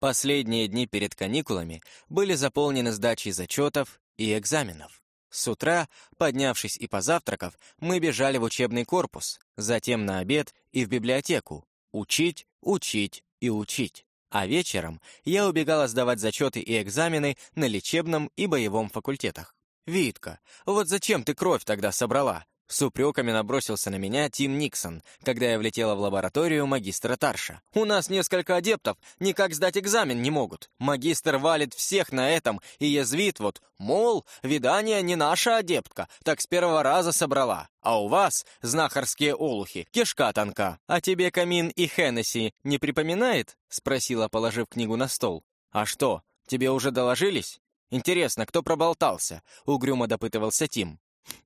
Последние дни перед каникулами были заполнены сдачей зачетов и экзаменов. С утра, поднявшись и позавтракав, мы бежали в учебный корпус, затем на обед и в библиотеку. Учить, учить и учить. А вечером я убегала сдавать зачеты и экзамены на лечебном и боевом факультетах. «Витка, вот зачем ты кровь тогда собрала?» С упреками набросился на меня Тим Никсон, когда я влетела в лабораторию магистра Тарша. «У нас несколько адептов, никак сдать экзамен не могут. Магистр валит всех на этом и язвит вот, мол, видание не наша адептка, так с первого раза собрала. А у вас, знахарские олухи, кишка тонка. А тебе камин и Хеннесси не припоминает?» — спросила, положив книгу на стол. «А что, тебе уже доложились?» «Интересно, кто проболтался?» — угрюмо допытывался Тим.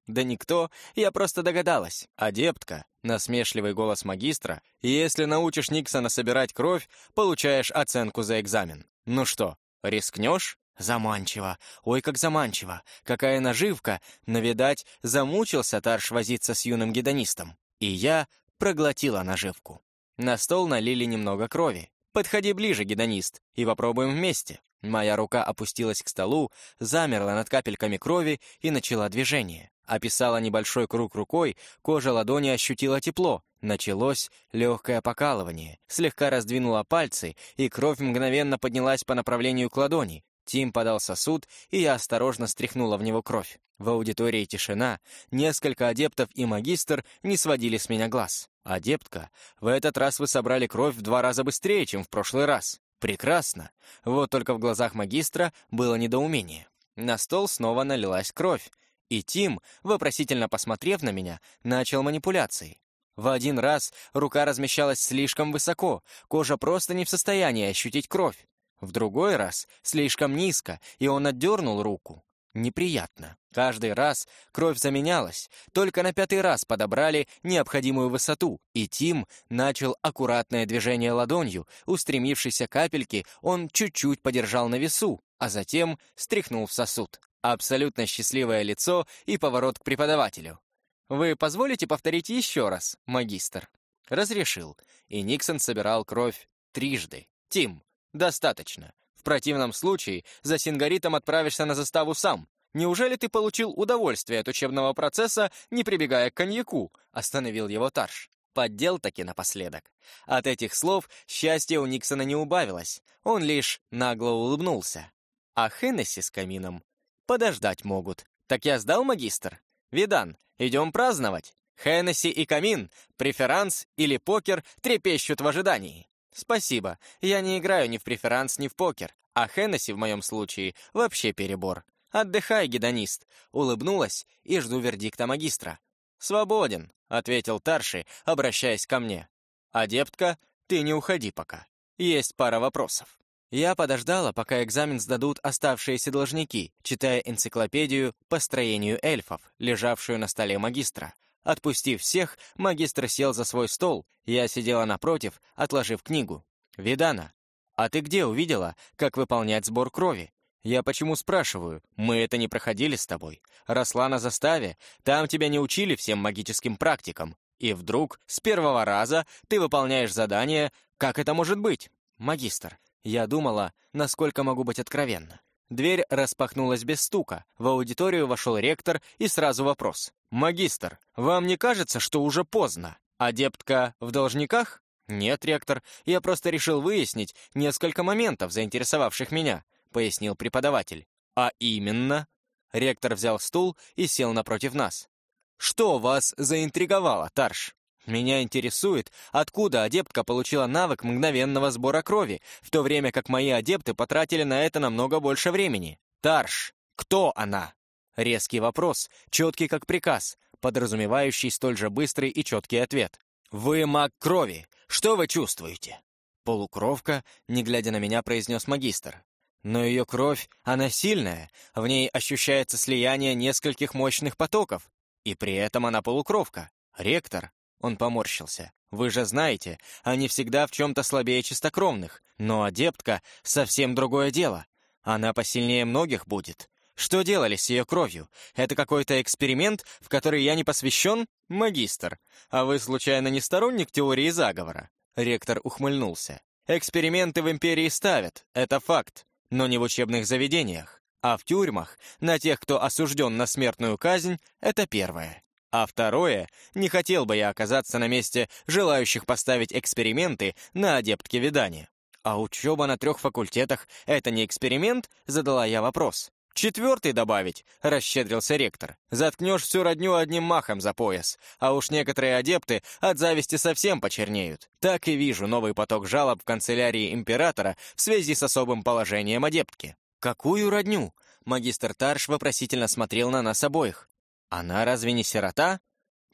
«Да никто, я просто догадалась. Адептка, насмешливый голос магистра, если научишь Никсона собирать кровь, получаешь оценку за экзамен. Ну что, рискнешь?» Заманчиво. Ой, как заманчиво. Какая наживка. Но, видать, замучился Тарш возиться с юным гедонистом. И я проглотила наживку. На стол налили немного крови. «Подходи ближе, гедонист, и попробуем вместе». Моя рука опустилась к столу, замерла над капельками крови и начала движение. Описала небольшой круг рукой, кожа ладони ощутила тепло. Началось легкое покалывание. Слегка раздвинула пальцы, и кровь мгновенно поднялась по направлению к ладони. Тим подал сосуд, и я осторожно стряхнула в него кровь. В аудитории тишина, несколько адептов и магистр не сводили с меня глаз. «Адептка, в этот раз вы собрали кровь в два раза быстрее, чем в прошлый раз. Прекрасно. Вот только в глазах магистра было недоумение. На стол снова налилась кровь, и Тим, вопросительно посмотрев на меня, начал манипуляции. В один раз рука размещалась слишком высоко, кожа просто не в состоянии ощутить кровь. В другой раз слишком низко, и он отдернул руку неприятно. Каждый раз кровь заменялась, только на пятый раз подобрали необходимую высоту, и Тим начал аккуратное движение ладонью, устремившейся капельки он чуть-чуть подержал на весу, а затем стряхнул в сосуд. Абсолютно счастливое лицо и поворот к преподавателю. «Вы позволите повторить еще раз, магистр?» Разрешил, и Никсон собирал кровь трижды. «Тим, достаточно. В противном случае за сингаритом отправишься на заставу сам. Неужели ты получил удовольствие от учебного процесса, не прибегая к коньяку?» — остановил его Тарш. Поддел таки напоследок. От этих слов счастье у Никсона не убавилось. Он лишь нагло улыбнулся. А Хеннесси с камином подождать могут. Так я сдал, магистр? Видан, идем праздновать. Хеннесси и камин, преферанс или покер трепещут в ожидании. «Спасибо. Я не играю ни в преферанс, ни в покер. А Хеннесси в моем случае вообще перебор. Отдыхай, гедонист». Улыбнулась и жду вердикта магистра. «Свободен», — ответил Тарши, обращаясь ко мне. «Адептка, ты не уходи пока. Есть пара вопросов». Я подождала, пока экзамен сдадут оставшиеся должники, читая энциклопедию по строению эльфов, лежавшую на столе магистра. Отпустив всех, магистр сел за свой стол, я сидела напротив, отложив книгу. «Видана, а ты где увидела, как выполнять сбор крови? Я почему спрашиваю? Мы это не проходили с тобой. Росла на заставе, там тебя не учили всем магическим практикам. И вдруг, с первого раза, ты выполняешь задание. Как это может быть? Магистр, я думала, насколько могу быть откровенна. Дверь распахнулась без стука. В аудиторию вошел ректор и сразу вопрос. «Магистр, вам не кажется, что уже поздно? Адептка в должниках?» «Нет, ректор, я просто решил выяснить несколько моментов, заинтересовавших меня», пояснил преподаватель. «А именно?» Ректор взял стул и сел напротив нас. «Что вас заинтриговало, Тарш?» Меня интересует, откуда адептка получила навык мгновенного сбора крови, в то время как мои адепты потратили на это намного больше времени. Тарш, кто она? Резкий вопрос, четкий как приказ, подразумевающий столь же быстрый и четкий ответ. «Вы маг крови. Что вы чувствуете?» Полукровка, не глядя на меня, произнес магистр. Но ее кровь, она сильная, в ней ощущается слияние нескольких мощных потоков, и при этом она полукровка. Ректор, он поморщился. «Вы же знаете, они всегда в чем-то слабее чистокровных, но адептка — совсем другое дело. Она посильнее многих будет. Что делали с ее кровью? Это какой-то эксперимент, в который я не посвящен? Магистр. А вы, случайно, не сторонник теории заговора?» Ректор ухмыльнулся. Эксперименты в империи ставят, это факт, но не в учебных заведениях. А в тюрьмах, на тех, кто осужден на смертную казнь, это первое. А второе, не хотел бы я оказаться на месте желающих поставить эксперименты на адептке видания. А учеба на трех факультетах — это не эксперимент? Задала я вопрос. «Четвертый добавить», — расщедрился ректор. «Заткнешь всю родню одним махом за пояс, а уж некоторые адепты от зависти совсем почернеют. Так и вижу новый поток жалоб в канцелярии императора в связи с особым положением адептки». «Какую родню?» Магистр Тарш вопросительно смотрел на нас обоих. «Она разве не сирота?»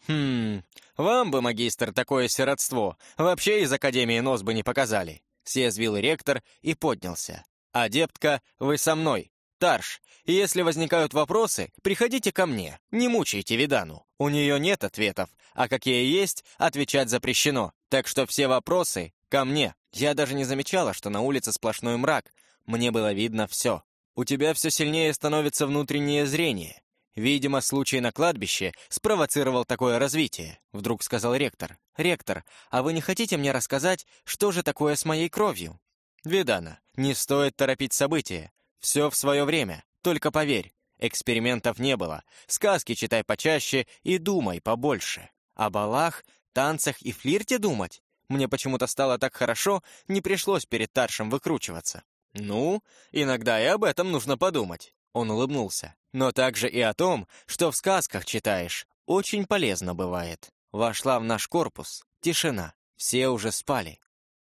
«Хм, вам бы, магистр, такое сиротство. Вообще из Академии нос бы не показали», — съязвил ректор и поднялся. «Адептка, вы со мной. Тарш, если возникают вопросы, приходите ко мне, не мучайте Видану. У нее нет ответов, а какие есть, отвечать запрещено. Так что все вопросы ко мне. Я даже не замечала, что на улице сплошной мрак. Мне было видно все. У тебя все сильнее становится внутреннее зрение. Видимо, случай на кладбище спровоцировал такое развитие, вдруг сказал ректор. Ректор, а вы не хотите мне рассказать, что же такое с моей кровью? Видана, не стоит торопить события. Все в свое время, только поверь, экспериментов не было. Сказки читай почаще и думай побольше. О балах, танцах и флирте думать? Мне почему-то стало так хорошо, не пришлось перед Таршем выкручиваться. Ну, иногда и об этом нужно подумать. Он улыбнулся. Но также и о том, что в сказках читаешь, очень полезно бывает. Вошла в наш корпус. Тишина. Все уже спали.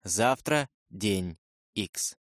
Завтра день Икс.